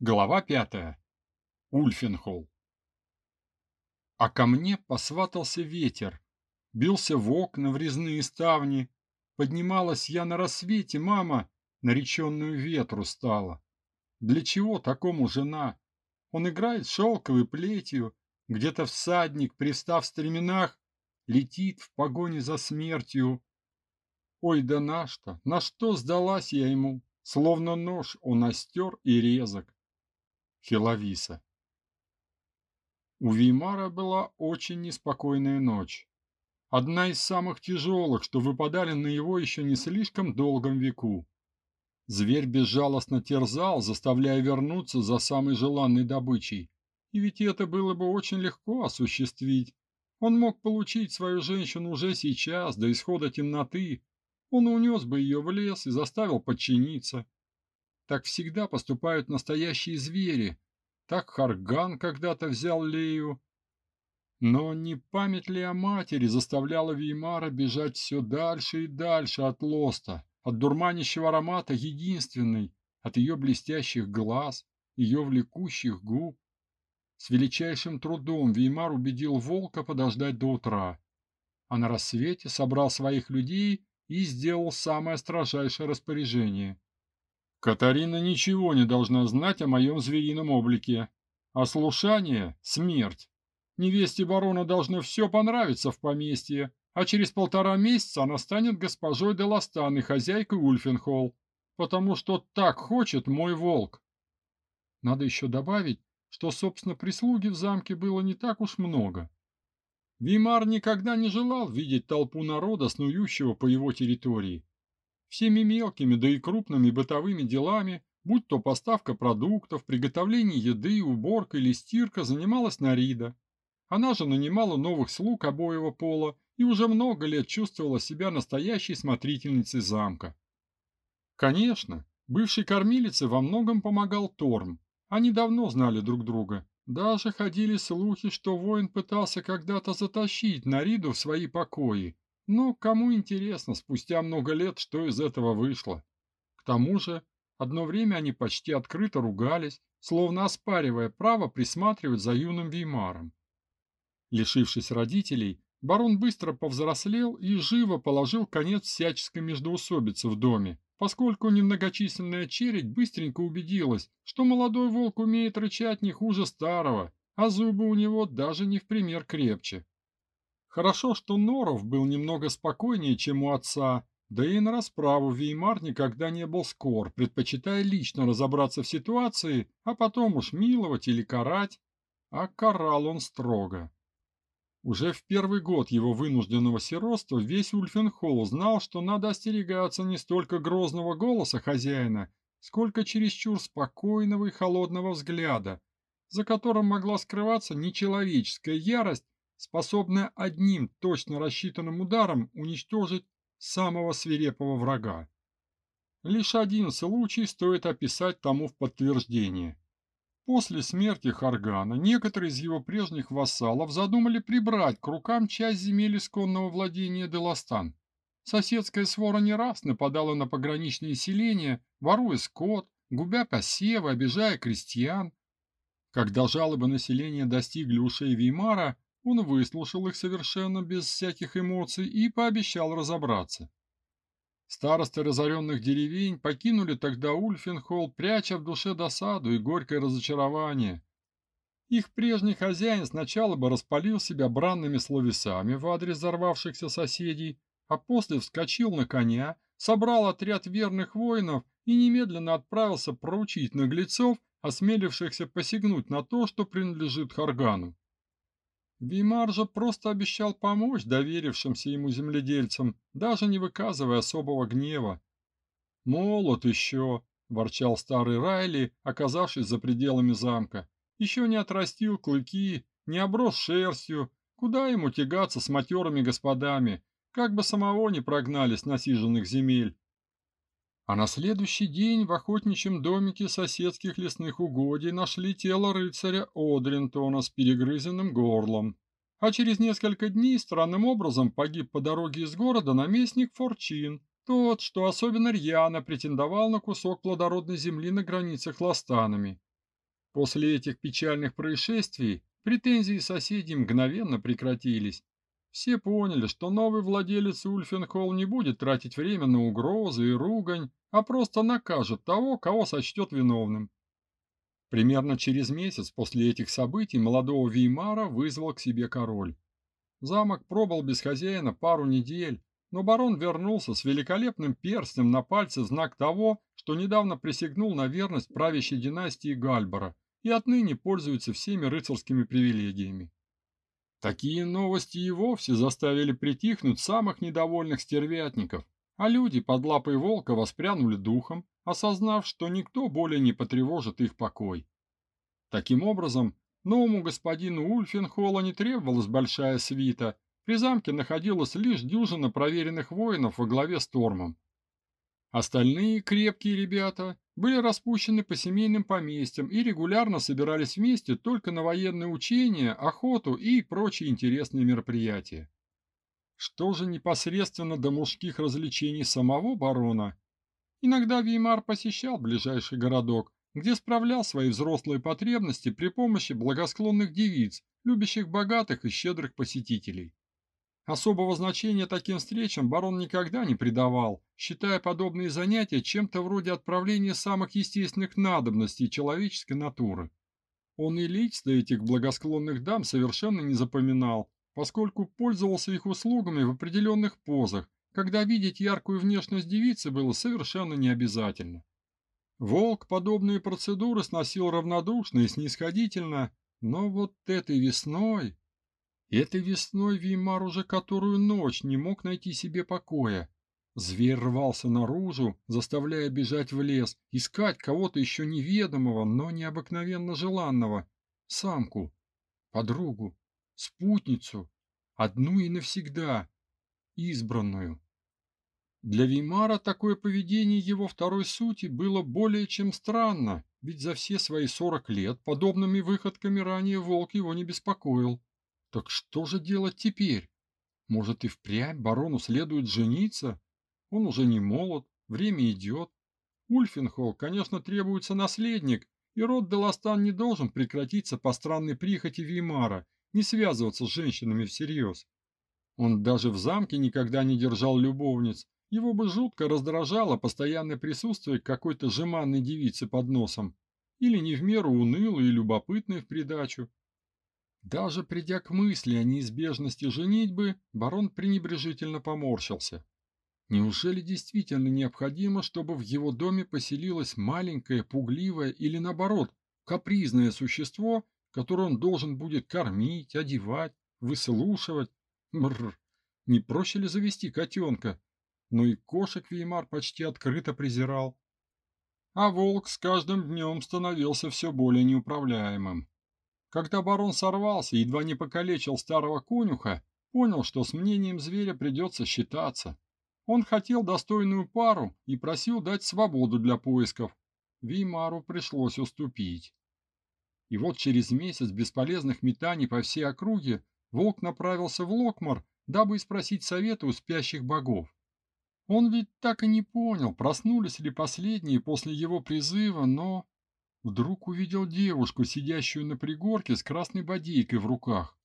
Глава пятая. Ульфенхолл. А ко мне посватался ветер, бился в окна, в резные ставни. Поднималась я на рассвете, мама, нареченную ветру стала. Для чего такому жена? Он играет шелковой плетью, где-то всадник, пристав в стременах, летит в погоне за смертью. Ой, да на что, на что сдалась я ему, словно нож он остер и резок. Хиловиса. У Веймара была очень неспокойная ночь. Одна из самых тяжелых, что выпадали на его еще не слишком долгом веку. Зверь безжалостно терзал, заставляя вернуться за самой желанной добычей. И ведь это было бы очень легко осуществить. Он мог получить свою женщину уже сейчас, до исхода темноты. Он унес бы ее в лес и заставил подчиниться. Так всегда поступают настоящие звери. Так Харган когда-то взял Лею. Но не память ли о матери заставляла Веймара бежать все дальше и дальше от Лоста, от дурманящего аромата единственной, от ее блестящих глаз, ее влекущих губ? С величайшим трудом Веймар убедил волка подождать до утра, а на рассвете собрал своих людей и сделал самое строжайшее распоряжение. Катарина ничего не должна знать о моем зверином облике. Ослушание — смерть. Невесте барона должно все понравиться в поместье, а через полтора месяца она станет госпожой Деластан и хозяйкой Ульфенхолл, потому что так хочет мой волк. Надо еще добавить, что, собственно, прислуги в замке было не так уж много. Вимар никогда не желал видеть толпу народа, снующего по его территории. Всеми мелкими, да и крупными бытовыми делами, будь то поставка продуктов, приготовление еды, уборка или стирка, занималась Нарида. Она же нанимала новых слуг обоего пола и уже много лет чувствовала себя настоящей смотрительницей замка. Конечно, бывшей кормилице во многом помогал Торм. Они давно знали друг друга. Даже ходили слухи, что воин пытался когда-то затащить Нариду в свои покои, но кому интересно спустя много лет, что из этого вышло? К тому же, одно время они почти открыто ругались, словно оспаривая право присматривать за юным Веймаром. Лишившись родителей, барон быстро повзрослел и живо положил конец всяческой междоусобице в доме, поскольку немногочисленная чередь быстренько убедилась, что молодой волк умеет рычать не хуже старого, а зубы у него даже не в пример крепче. Хорошо, что Норов был немного спокойнее, чем у отца, да и на расправу Веймар никогда не был скор, предпочитая лично разобраться в ситуации, а потом уж миловать или карать, а карал он строго. Уже в первый год его вынужденного сиротства весь Ульфенхолл знал, что надо остерегаться не столько грозного голоса хозяина, сколько чересчур спокойного и холодного взгляда, за которым могла скрываться нечеловеческая ярость способная одним точно рассчитанным ударом уничтожить самого свирепого врага. Лишь один случай стоит описать тому в подтверждение. После смерти Харгана некоторые из его прежних вассалов задумали прибрать к рукам часть земель исконного владения Деластан. Соседская свора не раз нападала на пограничные селения, воруя скот, губя посевы, обижая крестьян. Когда жалобы населения достигли ушей Веймара, он выслушал их совершенно без всяких эмоций и пообещал разобраться. Старосты разоренных деревень покинули тогда Ульфенхолл, пряча в душе досаду и горькое разочарование. Их прежний хозяин сначала бы распалил себя бранными словесами в адрес взорвавшихся соседей, а после вскочил на коня, собрал отряд верных воинов и немедленно отправился проучить наглецов, осмелившихся посягнуть на то, что принадлежит Харгану. Вимар же просто обещал помочь доверившимся ему земледельцам, даже не выказывая особого гнева. «Молод еще», — ворчал старый Райли, оказавшись за пределами замка. «Еще не отрастил клыки, не оброс шерстью. Куда ему тягаться с матерыми господами, как бы самого не прогнали с насиженных земель?» А на следующий день в охотничьем домике соседских лесных угодий нашли тело рыцаря Одринтона с перегрызенным горлом. А через несколько дней странным образом погиб по дороге из города наместник Форчин, тот, что особенно рьяно претендовал на кусок плодородной земли на границах ластанами. После этих печальных происшествий претензии соседей мгновенно прекратились. Все поняли, что новый владелец Ульфенхолл не будет тратить время на угрозы и ругань, а просто накажет того, кого сочтет виновным. Примерно через месяц после этих событий молодого Веймара вызвал к себе король. Замок пробыл без хозяина пару недель, но барон вернулся с великолепным перстнем на пальце в знак того, что недавно присягнул на верность правящей династии Гальбара и отныне пользуется всеми рыцарскими привилегиями. Такие новости и вовсе заставили притихнуть самых недовольных стервятников, а люди под лапой волка воспрянули духом, осознав, что никто более не потревожит их покой. Таким образом, новому господину Ульфенхолла не требовалась большая свита, при замке находилась лишь дюжина проверенных воинов во главе с Тормом. Остальные крепкие ребята были распущены по семейным поместьям и регулярно собирались вместе только на военные учения, охоту и прочие интересные мероприятия. Что же непосредственно до мужских развлечений самого барона? Иногда Веймар посещал ближайший городок, где справлял свои взрослые потребности при помощи благосклонных девиц, любящих богатых и щедрых посетителей. Особого значения таким встречам барон никогда не придавал, считая подобные занятия чем-то вроде отправления самых естественных надобностей человеческой натуры. Он и лично этих благосклонных дам совершенно не запоминал, поскольку пользовался их услугами в определенных позах, когда видеть яркую внешность девицы было совершенно необязательно. Волк подобные процедуры сносил равнодушно и снисходительно, но вот этой весной... Этой весной Веймар уже которую ночь не мог найти себе покоя. Зверь рвался наружу, заставляя бежать в лес, искать кого-то еще неведомого, но необыкновенно желанного. Самку, подругу, спутницу, одну и навсегда, избранную. Для Веймара такое поведение его второй сути было более чем странно, ведь за все свои сорок лет подобными выходками ранее волк его не беспокоил. Так что же делать теперь? Может и впрямь барону следует жениться? Он уже не молод, время идет. Ульфенхолл, конечно, требуется наследник, и род Деластан не должен прекратиться по странной прихоти Веймара, не связываться с женщинами всерьез. Он даже в замке никогда не держал любовниц, его бы жутко раздражало постоянное присутствие какой-то жеманной девицы под носом, или не в меру унылой и любопытной в придачу. Даже придя к мысли о неизбежности женитьбы, барон пренебрежительно поморщился. Неужели действительно необходимо, чтобы в его доме поселилось маленькое, пугливое или наоборот, капризное существо, которое он должен будет кормить, одевать, выслушивать? Бррр, не проще ли завести котенка? Но и кошек Веймар почти открыто презирал. А волк с каждым днем становился все более неуправляемым. Когда барон сорвался и едва не покалечил старого конюха, понял, что с мнением зверя придется считаться. Он хотел достойную пару и просил дать свободу для поисков. Веймару пришлось уступить. И вот через месяц бесполезных метаний по всей округе волк направился в Локмар, дабы спросить совета у спящих богов. Он ведь так и не понял, проснулись ли последние после его призыва, но вдруг увидел девушку, сидящую на пригорке с красной бодейкой в руках.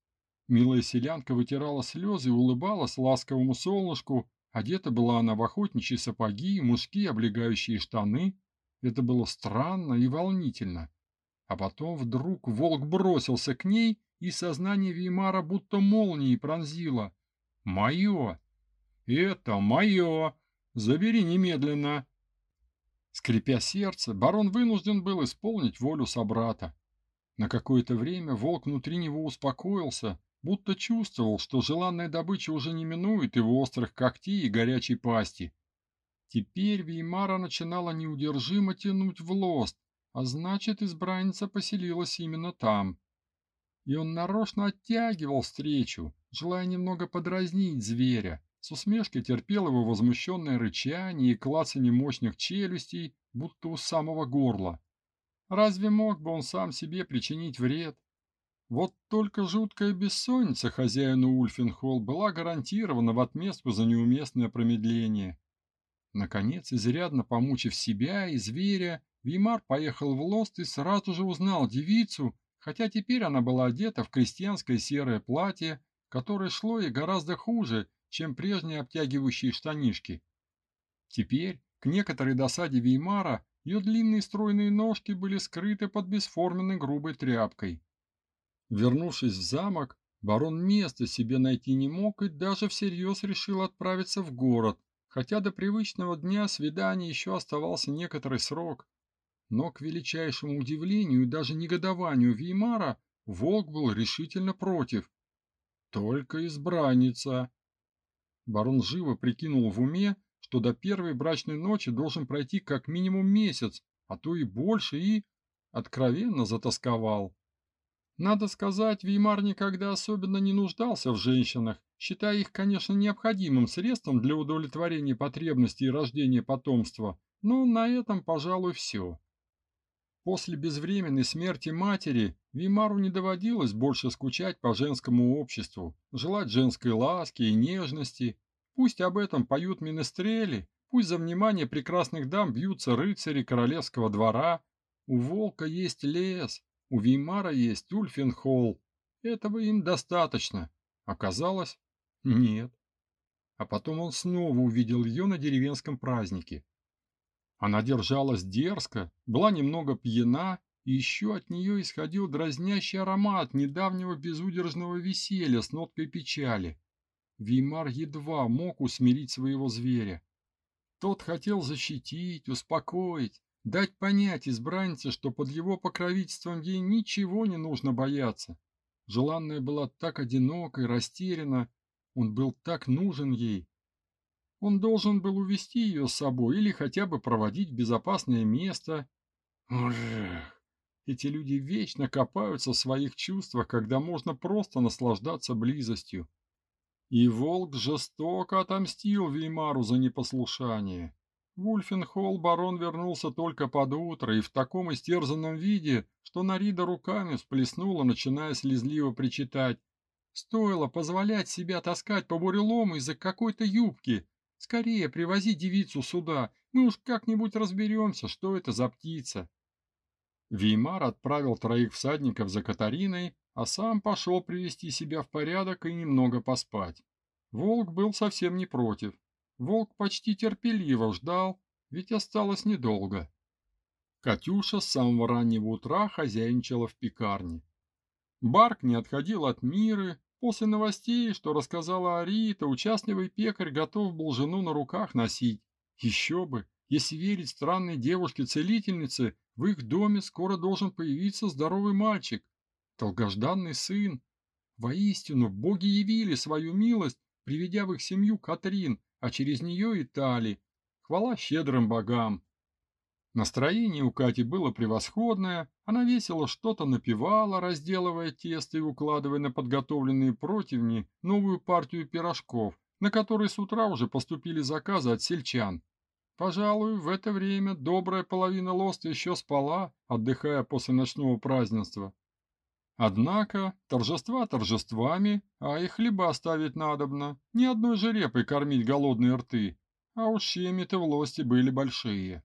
Милая селянка вытирала слезы и улыбалась ласковому солнышку. Одета была она в охотничьи сапоги, мужские облегающие штаны. Это было странно и волнительно. А потом вдруг волк бросился к ней, и сознание Веймара будто молнией пронзило. «Мое! Это мое! Забери немедленно!» Скрипя сердце, барон вынужден был исполнить волю собрата. На какое-то время волк внутри него успокоился, будто чувствовал, что желанная добыча уже не минует его острых когтей и горячей пасти. Теперь Веймара начинала неудержимо тянуть в лост, а значит, избранница поселилась именно там. И он нарочно оттягивал встречу, желая немного подразнить зверя, с усмешкой терпел его возмущенное рычание и клацанье мощных челюстей, будто у самого горла. Разве мог бы он сам себе причинить вред? Вот только жуткая бессонница хозяину Ульфенхолл была гарантирована в отместку за неуместное промедление. Наконец, изрядно помучив себя и зверя, Вимар поехал в Лост и сразу же узнал девицу, хотя теперь она была одета в крестьянское серое платье, которое шло ей гораздо хуже, чем прежние обтягивающие штанишки. Теперь, к некоторой досаде Веймара, ее длинные стройные ножки были скрыты под бесформенной грубой тряпкой. Вернувшись в замок, барон места себе найти не мог и даже всерьез решил отправиться в город, хотя до привычного дня свидания еще оставался некоторый срок. Но к величайшему удивлению и даже негодованию Веймара волк был решительно против. Только избранница. Барон живо прикинул в уме, что до первой брачной ночи должен пройти как минимум месяц, а то и больше, и откровенно затасковал. Надо сказать, Веймар никогда особенно не нуждался в женщинах, считая их, конечно, необходимым средством для удовлетворения потребностей и рождения потомства, но на этом, пожалуй, все. После безвременной смерти матери Вимару не доводилось больше скучать по женскому обществу, желать женской ласки и нежности. Пусть об этом поют министрели, пусть за внимание прекрасных дам бьются рыцари королевского двора. У волка есть лес, у Вимара есть Ульфенхолл. Этого им достаточно. Оказалось, нет. А потом он снова увидел ее на деревенском празднике. Она держалась дерзко, была немного пьяна, и еще от нее исходил дразнящий аромат недавнего безудержного веселья с ноткой печали. Вимар едва мог усмирить своего зверя. Тот хотел защитить, успокоить, дать понять избраннице, что под его покровительством ей ничего не нужно бояться. Желанная была так одинока и растеряна, он был так нужен ей, он должен был увести ее с собой или хотя бы проводить в безопасное место. Эх, эти люди вечно копаются в своих чувствах, когда можно просто наслаждаться близостью. И волк жестоко отомстил Веймару за непослушание. В Ульфенхолл барон вернулся только под утро и в таком истерзанном виде, что Нарида руками всплеснула, начиная слезливо причитать. Стоило позволять себя таскать по бурелому из-за какой-то юбки, Скорее привози девицу сюда, мы уж как-нибудь разберемся, что это за птица. Веймар отправил троих всадников за Катариной, а сам пошел привести себя в порядок и немного поспать. Волк был совсем не против. Волк почти терпеливо ждал, ведь осталось недолго. Катюша с самого раннего утра хозяйничала в пекарне. Барк не отходил от Миры, После новостей, что рассказала Арита, участливый пекарь готов был жену на руках носить. Еще бы, если верить странной девушке-целительнице, в их доме скоро должен появиться здоровый мальчик, долгожданный сын. Воистину, боги явили свою милость, приведя в их семью Катрин, а через нее и Тали. Хвала щедрым богам. Настроение у Кати было превосходное, она весело что-то напевала, разделывая тесто и укладывая на подготовленные противни новую партию пирожков, на которые с утра уже поступили заказы от сельчан. Пожалуй, в это время добрая половина лоста еще спала, отдыхая после ночного празднества. Однако торжества торжествами, а и хлеба оставить надобно, ни одной же репой кормить голодные рты, а уж щеми-то в лости были большие.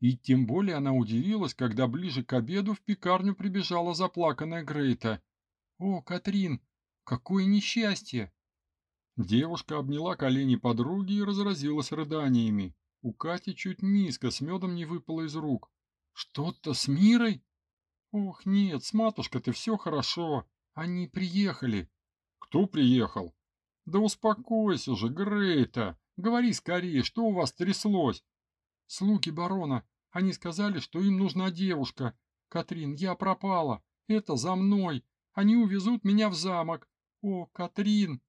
И тем более она удивилась, когда ближе к обеду в пекарню прибежала заплаканная Грейта. «О, Катрин, какое несчастье!» Девушка обняла колени подруги и разразилась рыданиями. У Кати чуть миска с медом не выпала из рук. «Что-то с Мирой?» «Ох, нет, с матушкой-то все хорошо. Они приехали». «Кто приехал?» «Да успокойся же, Грейта. Говори скорее, что у вас тряслось?» Слуги барона. Они сказали, что им нужна девушка. Катрин, я пропала. Это за мной. Они увезут меня в замок. О, Катрин!»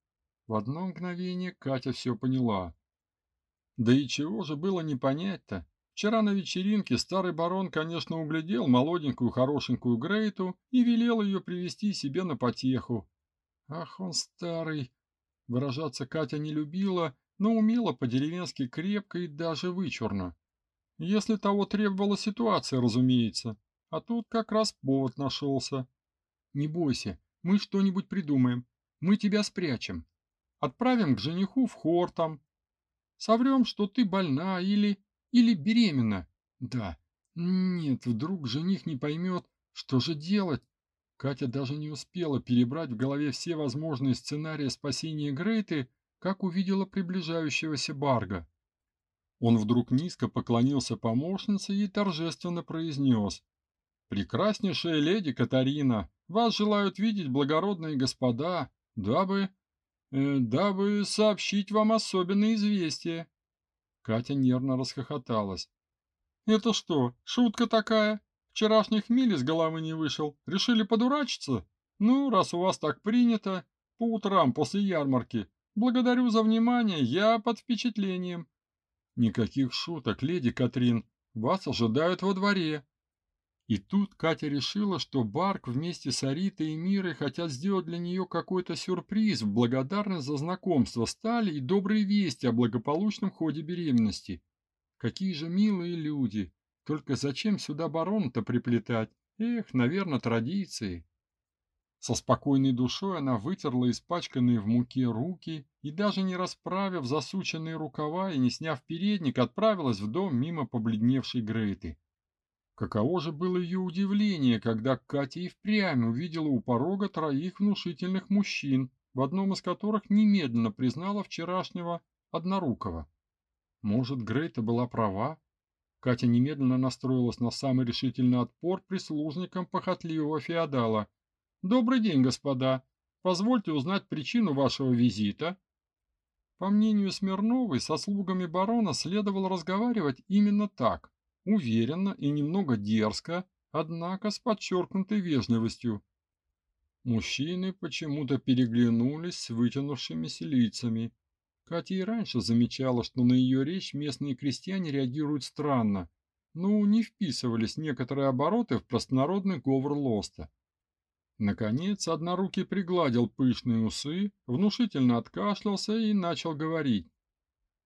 В одно мгновение Катя все поняла. Да и чего же было не понять-то? Вчера на вечеринке старый барон, конечно, углядел молоденькую хорошенькую Грейту и велел ее привести себе на потеху. Ах, он старый! Выражаться Катя не любила, но умела по-деревенски крепко и даже вычурно. Если того требовала ситуация, разумеется. А тут как раз повод нашелся. Не бойся, мы что-нибудь придумаем. Мы тебя спрячем. Отправим к жениху в хор там. Соврем, что ты больна или... или беременна. Да, Нет, вдруг жених не поймет, что же делать? Катя даже не успела перебрать в голове все возможные сценарии спасения Грейты, как увидела приближающегося Барга. Он вдруг низко поклонился помощнице и торжественно произнес. «Прекраснейшая леди Катарина, вас желают видеть благородные господа, дабы... Э, дабы сообщить вам особенное известие». Катя нервно расхохоталась. «Это что, шутка такая? Вчерашних миль из головы не вышел. Решили подурачиться? Ну, раз у вас так принято, по утрам после ярмарки. Благодарю за внимание, я под впечатлением». «Никаких шуток, леди Катрин. Вас ожидают во дворе». И тут Катя решила, что Барк вместе с Аритой и Мирой хотят сделать для нее какой-то сюрприз в благодарность за знакомство стали и добрые вести о благополучном ходе беременности. Какие же милые люди! Только зачем сюда барона-то приплетать? Эх, наверное, традиции. Со спокойной душой она вытерла испачканные в муке руки и, даже не расправив засученные рукава и не сняв передник, отправилась в дом мимо побледневшей Грейты. Каково же было ее удивление, когда Катя и впрямь увидела у порога троих внушительных мужчин, в одном из которых немедленно признала вчерашнего однорукого. Может, Грейта была права? Катя немедленно настроилась на самый решительный отпор прислужникам похотливого феодала. «Добрый день, господа! Позвольте узнать причину вашего визита». По мнению Смирновой, со слугами барона следовало разговаривать именно так – уверенно и немного дерзко, однако с подчеркнутой вежливостью. Мужчины почему-то переглянулись с вытянувшимися лицами. Катя и раньше замечала, что на ее речь местные крестьяне реагируют странно, но не вписывались некоторые обороты в простонародный говор Лоста. Наконец, однорукий пригладил пышные усы, внушительно откашлялся и начал говорить.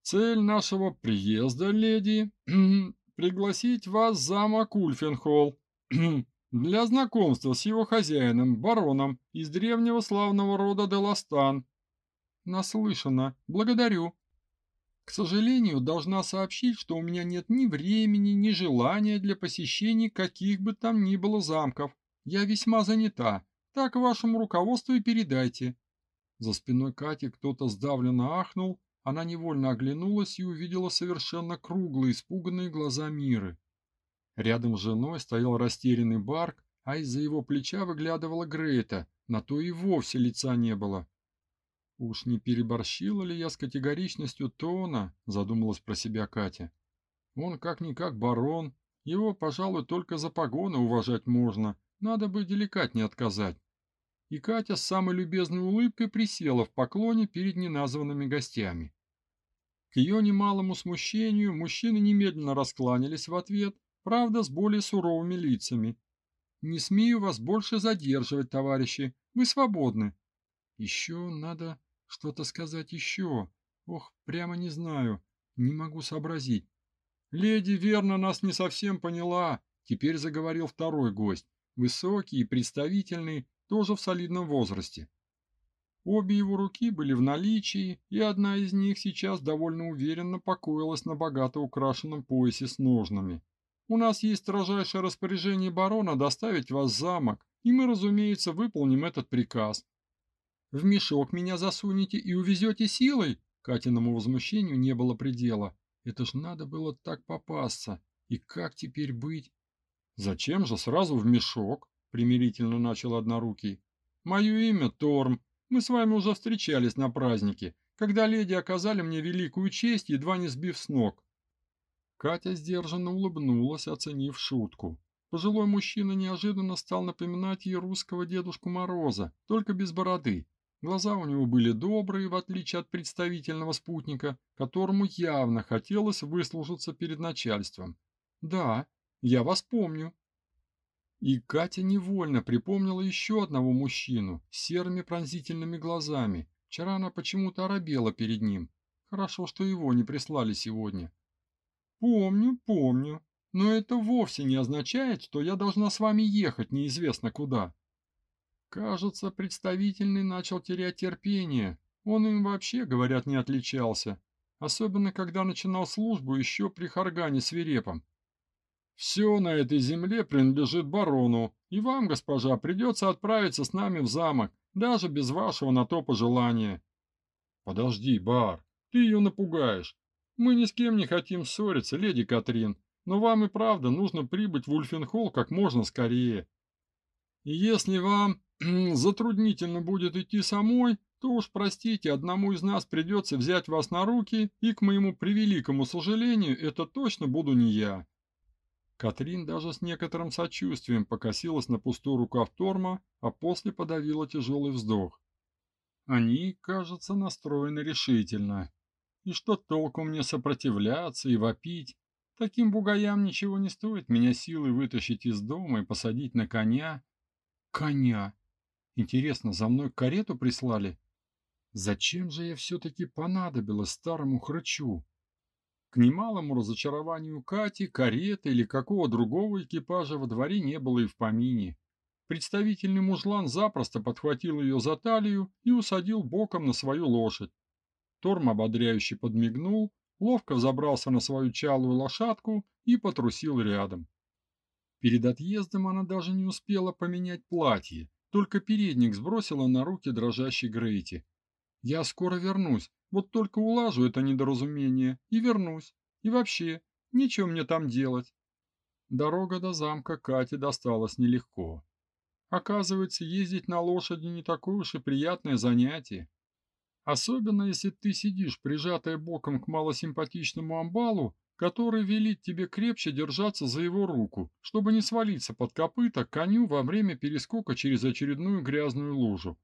«Цель нашего приезда, леди, пригласить вас в замок Ульфенхолл для знакомства с его хозяином, бароном из древнего славного рода Деластан. Наслышана. Благодарю. К сожалению, должна сообщить, что у меня нет ни времени, ни желания для посещения каких бы там ни было замков. Я весьма занята. Так вашему руководству и передайте. За спиной Кати кто-то сдавленно ахнул, она невольно оглянулась и увидела совершенно круглые, испуганные глаза Миры. Рядом с женой стоял растерянный Барк, а из-за его плеча выглядывала Грета, на то и вовсе лица не было. «Уж не переборщила ли я с категоричностью тона?» – задумалась про себя Катя. «Он как-никак барон, его, пожалуй, только за погоны уважать можно, надо бы деликатнее отказать и Катя с самой любезной улыбкой присела в поклоне перед неназванными гостями. К ее немалому смущению мужчины немедленно раскланялись в ответ, правда, с более суровыми лицами. «Не смею вас больше задерживать, товарищи, вы свободны». «Еще надо что-то сказать еще. Ох, прямо не знаю, не могу сообразить». «Леди верно нас не совсем поняла», — теперь заговорил второй гость, высокий и представительный, тоже в солидном возрасте. Обе его руки были в наличии, и одна из них сейчас довольно уверенно покоилась на богато украшенном поясе с ножнами. У нас есть строжайшее распоряжение барона доставить вас в замок, и мы, разумеется, выполним этот приказ. В мешок меня засунете и увезете силой? Катиному возмущению не было предела. Это ж надо было так попасться. И как теперь быть? Зачем же сразу в мешок? примирительно начал Однорукий. Мое имя Торм. Мы с вами уже встречались на празднике, когда леди оказали мне великую честь, едва не сбив с ног. Катя сдержанно улыбнулась, оценив шутку. Пожилой мужчина неожиданно стал напоминать ей русского Дедушку Мороза, только без бороды. Глаза у него были добрые, в отличие от представительного спутника, которому явно хотелось выслужиться перед начальством. «Да, я вас помню», и Катя невольно припомнила еще одного мужчину с серыми пронзительными глазами. Вчера она почему-то оробела перед ним. Хорошо, что его не прислали сегодня. Помню, помню. Но это вовсе не означает, что я должна с вами ехать неизвестно куда. Кажется, представительный начал терять терпение. Он им вообще, говорят, не отличался. Особенно, когда начинал службу еще при Харгане свирепом. Все на этой земле принадлежит барону, и вам, госпожа, придется отправиться с нами в замок, даже без вашего на то пожелания. Подожди, бар, ты ее напугаешь. Мы ни с кем не хотим ссориться, леди Катрин, но вам и правда нужно прибыть в Ульфенхолл как можно скорее. И если вам затруднительно будет идти самой, то уж простите, одному из нас придется взять вас на руки, и, к моему превеликому сожалению, это точно буду не я. Катрин даже с некоторым сочувствием покосилась на пустую рукав Торма, а после подавила тяжелый вздох. Они, кажется, настроены решительно. И что толку мне сопротивляться и вопить? Таким бугаям ничего не стоит меня силой вытащить из дома и посадить на коня. Коня? Интересно, за мной карету прислали? Зачем же я все-таки понадобилась старому хрычу? К немалому разочарованию Кати, кареты или какого другого экипажа во дворе не было и в помине. Представительный мужлан запросто подхватил ее за талию и усадил боком на свою лошадь. Торм ободряюще подмигнул, ловко взобрался на свою чалую лошадку и потрусил рядом. Перед отъездом она даже не успела поменять платье, только передник сбросила на руки дрожащей Грейти. «Я скоро вернусь, вот только улажу это недоразумение и вернусь. И вообще, нечего мне там делать. Дорога до замка Кате досталась нелегко. Оказывается, ездить на лошади не такое уж и приятное занятие. Особенно, если ты сидишь прижатая боком к малосимпатичному амбалу, который велит тебе крепче держаться за его руку, чтобы не свалиться под копыта коню во время перескока через очередную грязную лужу.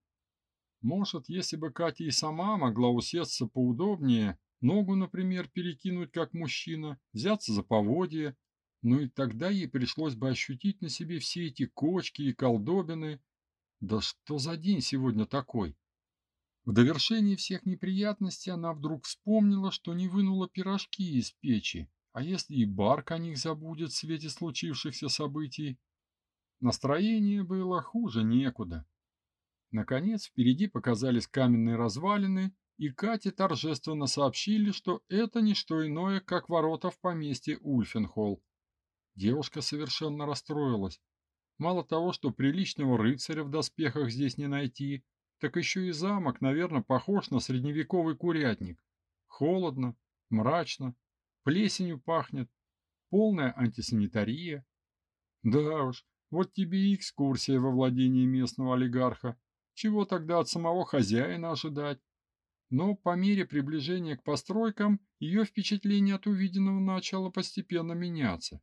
Может, если бы Катя и сама могла усесться поудобнее, ногу, например, перекинуть как мужчина, взяться за поводье, но и тогда ей пришлось бы ощутить на себе все эти кочки и колдобины. Да что за день сегодня такой? В довершении всех неприятностей она вдруг вспомнила, что не вынула пирожки из печи, а если и Барк о них забудет в свете случившихся событий? Настроение было хуже некуда. Наконец, впереди показались каменные развалины, и Кате торжественно сообщили, что это не что иное, как ворота в поместье Ульфенхолл. Девушка совершенно расстроилась. Мало того, что приличного рыцаря в доспехах здесь не найти, так еще и замок, наверное, похож на средневековый курятник. Холодно, мрачно, плесенью пахнет, полная антисанитария. Да уж, вот тебе и экскурсия во владении местного олигарха. Чего тогда от самого хозяина ожидать? Но по мере приближения к постройкам ее впечатление от увиденного начало постепенно меняться.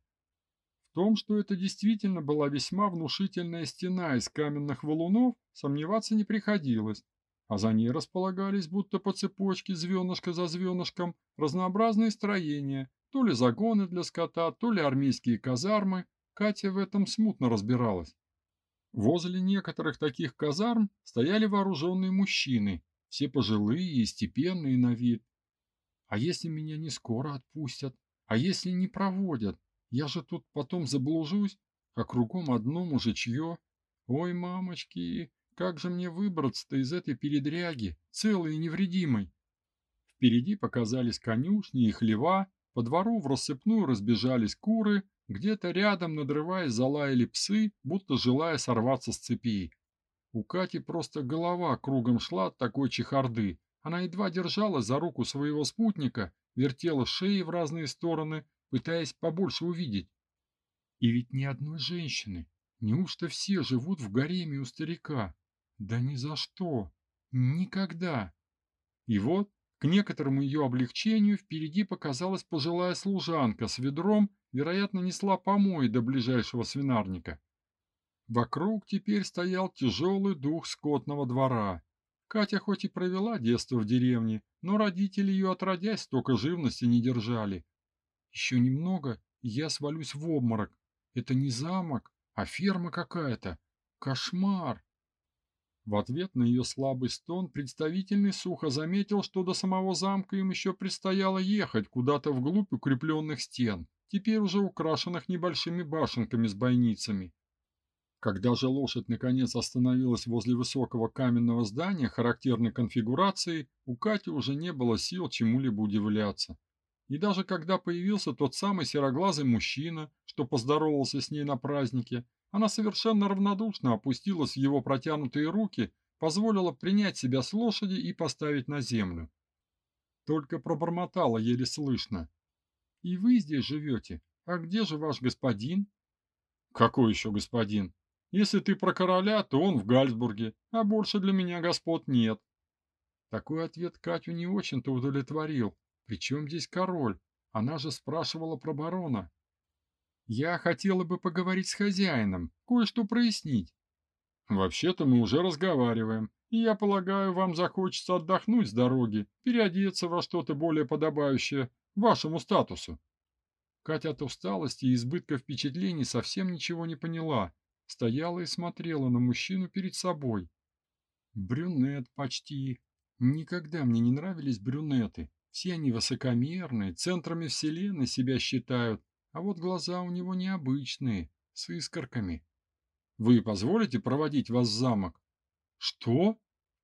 В том, что это действительно была весьма внушительная стена из каменных валунов, сомневаться не приходилось, а за ней располагались будто по цепочке звенышко за звенышком разнообразные строения, то ли загоны для скота, то ли армейские казармы, Катя в этом смутно разбиралась. Возле некоторых таких казарм стояли вооруженные мужчины, все пожилые и степенные на вид. А если меня не скоро отпустят? А если не проводят? Я же тут потом заблужусь, а кругом одно мужичье. Ой, мамочки, как же мне выбраться-то из этой передряги, целой и невредимой? Впереди показались конюшни и хлева, по двору в рассыпную разбежались куры, где-то рядом, надрываясь, залаяли псы, будто желая сорваться с цепи. У Кати просто голова кругом шла от такой чехарды. Она едва держалась за руку своего спутника, вертела шеи в разные стороны, пытаясь побольше увидеть. И ведь ни одной женщины. Неужто все живут в гареме у старика? Да ни за что. Никогда. И вот к некоторому ее облегчению впереди показалась пожилая служанка с ведром, вероятно, несла помои до ближайшего свинарника. Вокруг теперь стоял тяжелый дух скотного двора. Катя хоть и провела детство в деревне, но родители ее отродясь столько живности не держали. Еще немного, и я свалюсь в обморок. Это не замок, а ферма какая-то. Кошмар! В ответ на ее слабый стон представительный сухо заметил, что до самого замка им еще предстояло ехать куда-то вглубь укрепленных стен, теперь уже украшенных небольшими башенками с бойницами. Когда же лошадь наконец остановилась возле высокого каменного здания характерной конфигурации, у Кати уже не было сил чему-либо удивляться. И даже когда появился тот самый сероглазый мужчина, что поздоровался с ней на празднике, она совершенно равнодушно опустилась в его протянутые руки, позволила принять себя с лошади и поставить на землю. Только пробормотала еле слышно. «И вы здесь живете? А где же ваш господин?» «Какой еще господин? Если ты про короля, то он в Гальцбурге, а больше для меня господ нет». Такой ответ Катю не очень-то удовлетворил. Причем здесь король? Она же спрашивала про барона. Я хотела бы поговорить с хозяином, кое-что прояснить. Вообще-то мы уже разговариваем, и я полагаю, вам захочется отдохнуть с дороги, переодеться во что-то более подобающее вашему статусу. Катя от усталости и избытка впечатлений совсем ничего не поняла, стояла и смотрела на мужчину перед собой. Брюнет почти. Никогда мне не нравились брюнеты. Все они высокомерные, центрами вселенной себя считают, а вот глаза у него необычные, с искорками. Вы позволите проводить вас в замок? Что?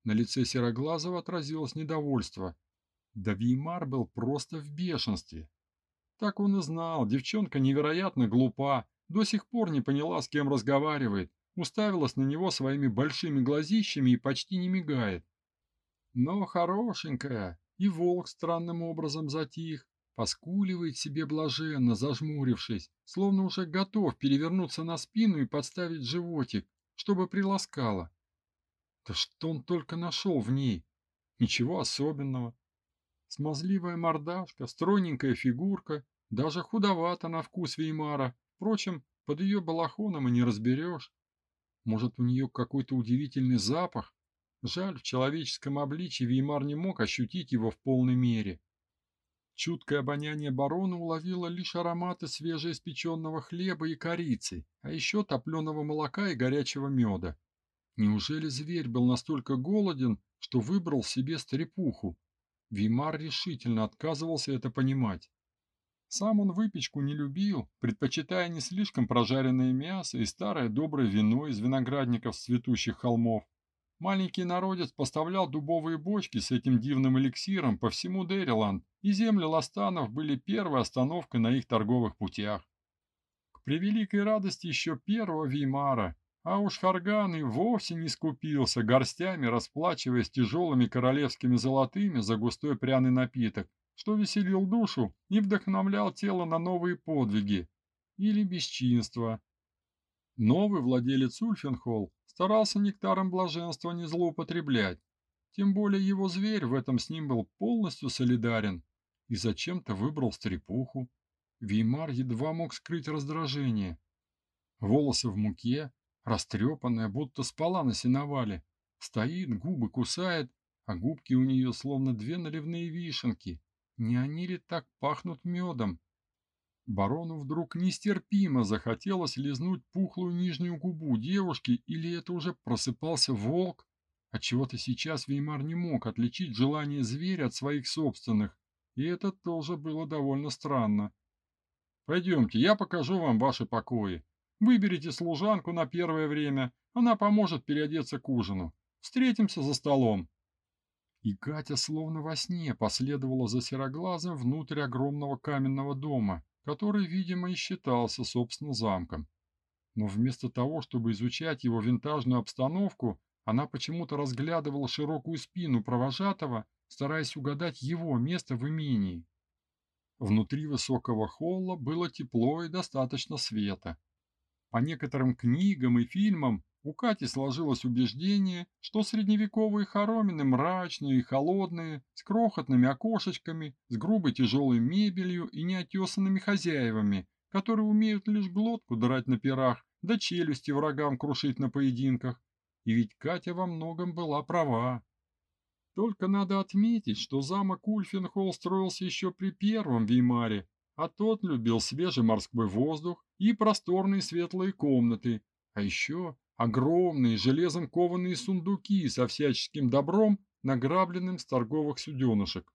На лице Сероглазого отразилось недовольство. Да Веймар был просто в бешенстве. Так он и знал, девчонка невероятно глупа, до сих пор не поняла, с кем разговаривает, уставилась на него своими большими глазищами и почти не мигает. Но хорошенькая, и волк странным образом затих, поскуливает себе блаженно, зажмурившись, словно уже готов перевернуться на спину и подставить животик, чтобы приласкало. Да что он только нашел в ней? Ничего особенного. Смазливая мордашка, стройненькая фигурка, даже худовато на вкус Веймара. Впрочем, под ее балахоном и не разберешь. Может, у нее какой-то удивительный запах? Жаль, в человеческом обличии Веймар не мог ощутить его в полной мере. Чуткое обоняние барона уловило лишь ароматы свежеиспеченного хлеба и корицы, а еще топленого молока и горячего меда. Неужели зверь был настолько голоден, что выбрал себе стрепуху? Вимар решительно отказывался это понимать. Сам он выпечку не любил, предпочитая не слишком прожаренное мясо и старое доброе вино из виноградников с цветущих холмов. Маленький народец поставлял дубовые бочки с этим дивным эликсиром по всему Дэриланд, и земли ластанов были первой остановкой на их торговых путях. К превеликой радости еще первого Веймара, а уж Харган и вовсе не скупился, горстями расплачиваясь тяжелыми королевскими золотыми за густой пряный напиток, что веселил душу и вдохновлял тело на новые подвиги или бесчинства. Новый владелец Ульфенхолл старался нектаром блаженства не злоупотреблять, тем более его зверь в этом с ним был полностью солидарен и зачем-то выбрал стрепуху. Веймар едва мог скрыть раздражение. Волосы в муке, растрепанная, будто спала на сеновале, стоит, губы кусает, а губки у нее словно две наливные вишенки. Не они ли так пахнут медом? Барону вдруг нестерпимо захотелось лизнуть пухлую нижнюю губу девушки, или это уже просыпался волк? Отчего-то сейчас Веймар не мог отличить желание зверя от своих собственных, и это тоже было довольно странно. «Пойдемте, я покажу вам ваши покои. Выберите служанку на первое время, она поможет переодеться к ужину. Встретимся за столом». И Катя словно во сне последовала за сероглазым внутрь огромного каменного дома, который, видимо, и считался, собственно, замком. Но вместо того, чтобы изучать его винтажную обстановку, она почему-то разглядывала широкую спину провожатого, стараясь угадать его место в имении. Внутри высокого холла было тепло и достаточно света. По некоторым книгам и фильмам у Кати сложилось убеждение, что средневековые хоромины мрачные и холодные, с крохотными окошечками, с грубой тяжелой мебелью и неотесанными хозяевами, которые умеют лишь глотку драть на пирах, да челюсти врагам крушить на поединках. И ведь Катя во многом была права. Только надо отметить, что замок Ульфенхолл строился еще при первом Веймаре, а тот любил свежий морской воздух и просторные светлые комнаты, а еще огромные железом кованые сундуки со всяческим добром, награбленным с торговых суденышек.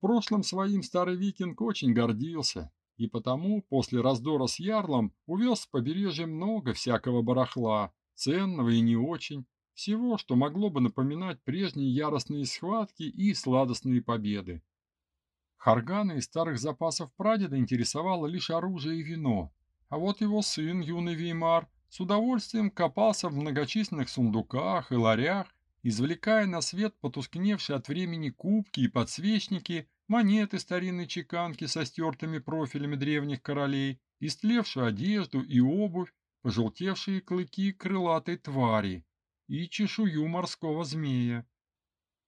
Прошлым своим старый викинг очень гордился, и потому после раздора с ярлом увез с побережья много всякого барахла, ценного и не очень, всего, что могло бы напоминать прежние яростные схватки и сладостные победы. Харгана из старых запасов прадеда интересовало лишь оружие и вино, а вот его сын, юный Веймар, с удовольствием копался в многочисленных сундуках и ларях, извлекая на свет потускневшие от времени кубки и подсвечники, монеты старинной чеканки со стертыми профилями древних королей, истлевшую одежду и обувь, пожелтевшие клыки крылатой твари и чешую морского змея.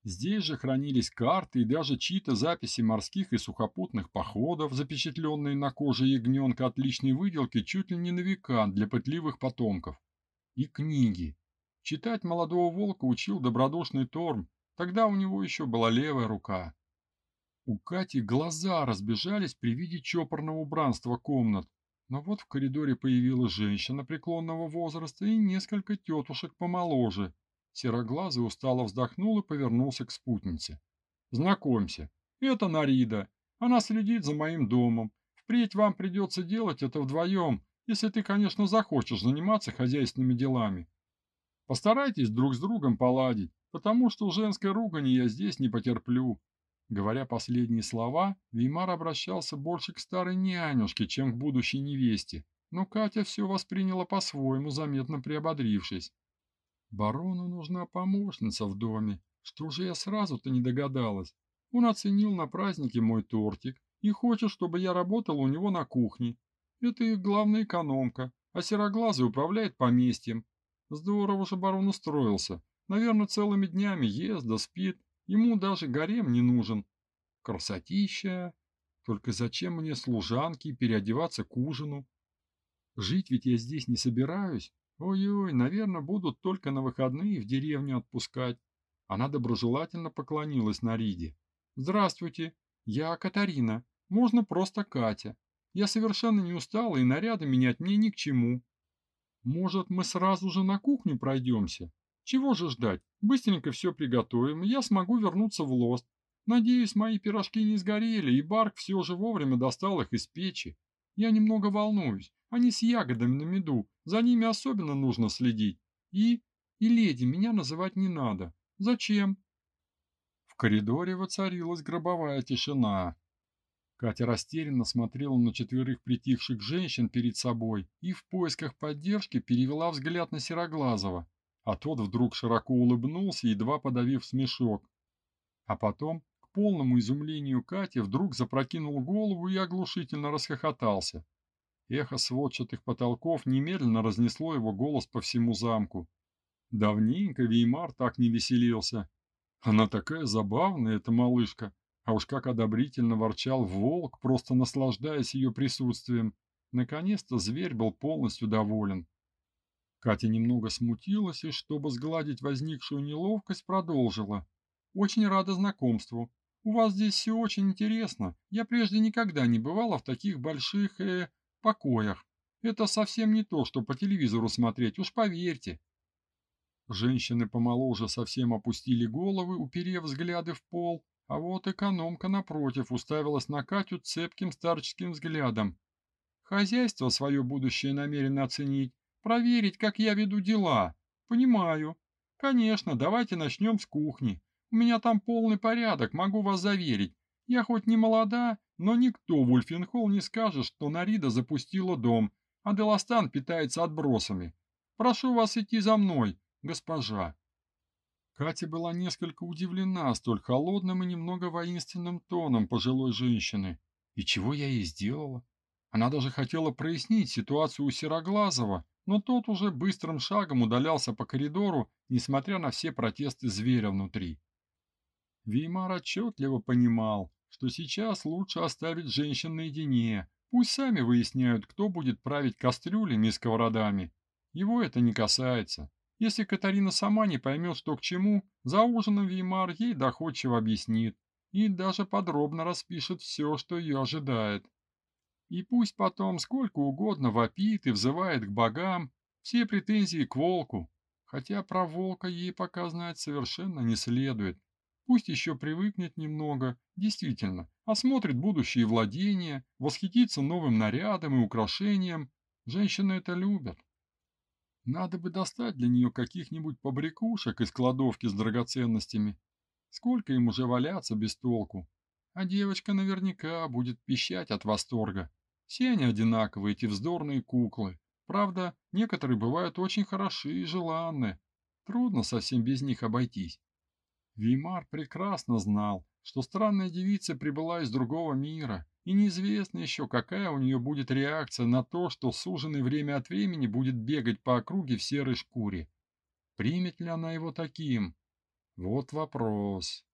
Здесь же хранились карты и даже чьи-то записи морских и сухопутных походов, запечатленные на коже ягненка отличной выделки чуть ли не на века для пытливых потомков. И книги. Читать молодого волка учил добродушный Торм, тогда у него еще была левая рука. У Кати глаза разбежались при виде чопорного убранства комнат, но вот в коридоре появилась женщина преклонного возраста и несколько тетушек помоложе, Сероглазый устало вздохнул и повернулся к спутнице. «Знакомься, это Нарида. Она следит за моим домом. Впредь вам придется делать это вдвоем, если ты, конечно, захочешь заниматься хозяйственными делами. Постарайтесь друг с другом поладить, потому что женской ругани я здесь не потерплю». Говоря последние слова, Веймар обращался больше к старой нянюшке, чем к будущей невесте, но Катя все восприняла по-своему, заметно приободрившись. Барону нужна помощница в доме. Что же я сразу-то не догадалась? Он оценил на празднике мой тортик и хочет, чтобы я работала у него на кухне. Это их главная экономка, а сероглазый управляет поместьем. Здорово же барон устроился. Наверное, целыми днями ест да спит. Ему даже гарем не нужен. Красотища. Только зачем мне служанки переодеваться к ужину? Жить ведь я здесь не собираюсь. Ой-ой, наверное, будут только на выходные в деревню отпускать. Она доброжелательно поклонилась Нариде. Здравствуйте, я Катарина. Можно просто Катя. Я совершенно не устала, и наряды менять мне ни к чему. Может, мы сразу же на кухню пройдемся? Чего же ждать? Быстренько все приготовим, и я смогу вернуться в лост. Надеюсь, мои пирожки не сгорели, и Барк все же вовремя достал их из печи. Я немного волнуюсь. Они с ягодами на меду, за ними особенно нужно следить. И... и леди меня называть не надо. Зачем? В коридоре воцарилась гробовая тишина. Катя растерянно смотрела на четверых притихших женщин перед собой и в поисках поддержки перевела взгляд на Сероглазого, а тот вдруг широко улыбнулся, едва подавив смешок. А потом, к полному изумлению Кати, вдруг запрокинул голову и оглушительно расхохотался. Эхо сводчатых потолков немедленно разнесло его голос по всему замку. Давненько Веймар так не веселился. Она такая забавная, эта малышка. А уж как одобрительно ворчал волк, просто наслаждаясь ее присутствием. Наконец-то зверь был полностью доволен. Катя немного смутилась и, чтобы сгладить возникшую неловкость, продолжила. «Очень рада знакомству. У вас здесь все очень интересно. Я прежде никогда не бывала в таких больших, э, покоях. Это совсем не то, что по телевизору смотреть, уж поверьте. Женщины помоложе совсем опустили головы, уперев взгляды в пол, а вот экономка напротив уставилась на Катю цепким старческим взглядом. Хозяйство свое будущее намерено оценить, проверить, как я веду дела. Понимаю. Конечно, давайте начнем с кухни. У меня там полный порядок, могу вас заверить. Я хоть не молода, но никто в Ульфенхолл не скажет, что Нарида запустила дом, а Деластан питается отбросами. Прошу вас идти за мной, госпожа. Катя была несколько удивлена столь холодным и немного воинственным тоном пожилой женщины. И чего я ей сделала? Она даже хотела прояснить ситуацию у Сероглазого, но тот уже быстрым шагом удалялся по коридору, несмотря на все протесты зверя внутри. Веймар отчетливо понимал, что сейчас лучше оставить женщин наедине. Пусть сами выясняют, кто будет править кастрюлями и сковородами. Его это не касается. Если Катарина сама не поймет, что к чему, за ужином Веймар ей доходчиво объяснит и даже подробно распишет все, что ее ожидает. И пусть потом сколько угодно вопит и взывает к богам, все претензии к волку, хотя про волка ей пока знать совершенно не следует. Пусть еще привыкнет немного, действительно, осмотрит будущие владения, восхитится новым нарядом и украшением. Женщины это любят. Надо бы достать для нее каких-нибудь побрякушек из кладовки с драгоценностями. Сколько им уже валяться без толку. А девочка наверняка будет пищать от восторга. Все они одинаковые, эти вздорные куклы. Правда, некоторые бывают очень хороши и желанны. Трудно совсем без них обойтись. Веймар прекрасно знал, что странная девица прибыла из другого мира, и неизвестно еще, какая у нее будет реакция на то, что суженый время от времени будет бегать по округе в серой шкуре. Примет ли она его таким? Вот вопрос.